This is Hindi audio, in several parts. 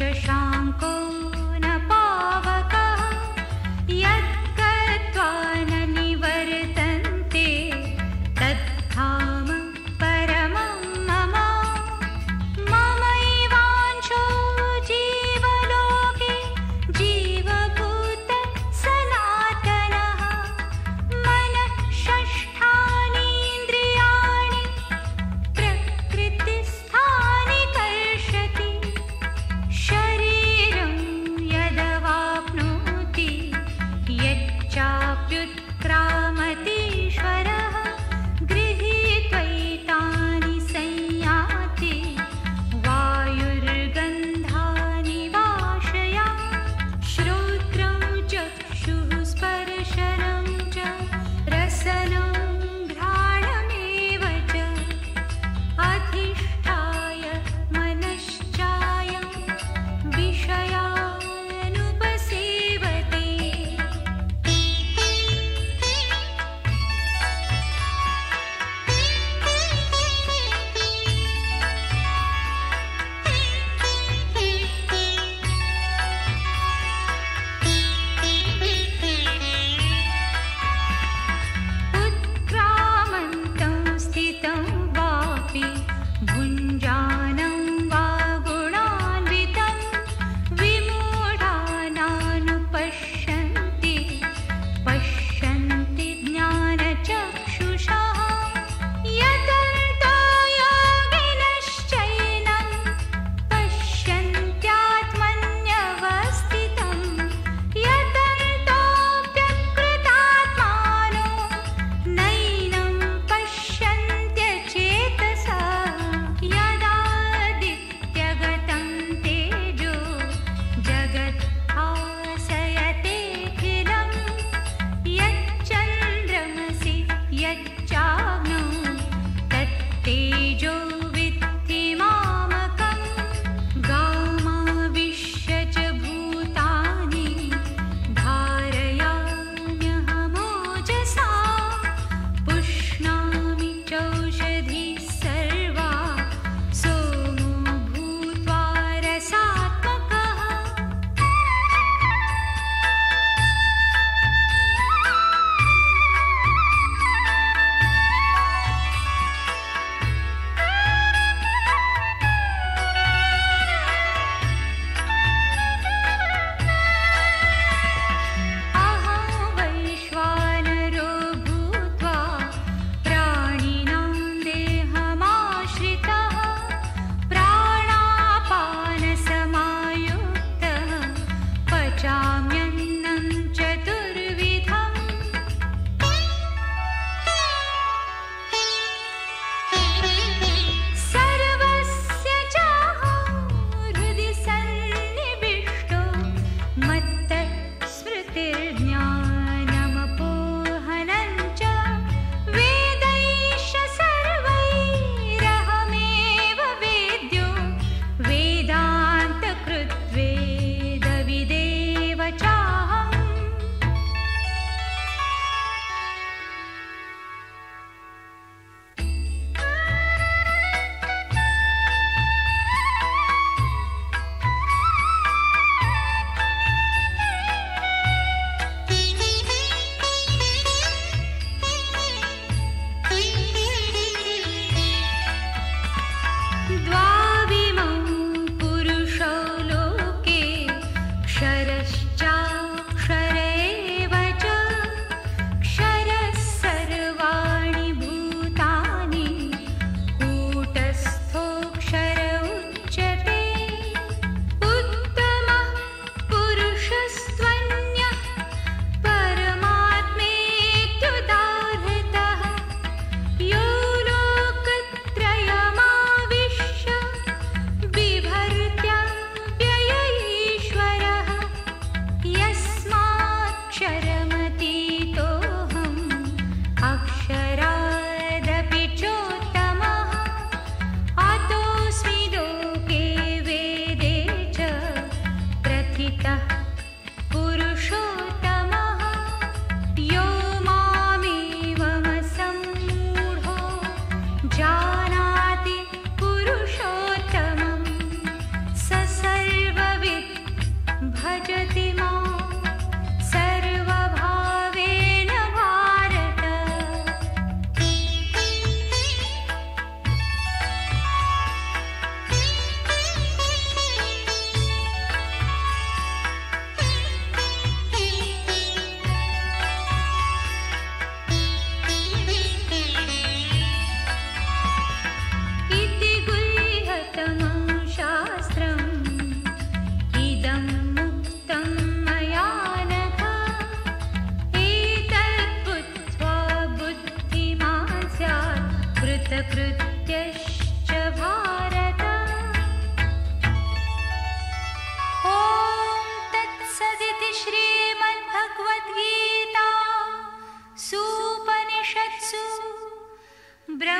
ಶಶಾ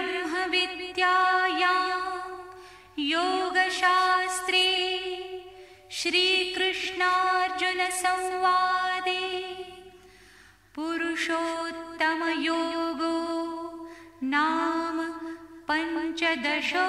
ब्रह्मविद्यायां योगशास्त्रे श्रीकृष्णार्जुनसंवादे पुरुषोत्तमयोगो नाम पञ्चदशोऽध्यायः।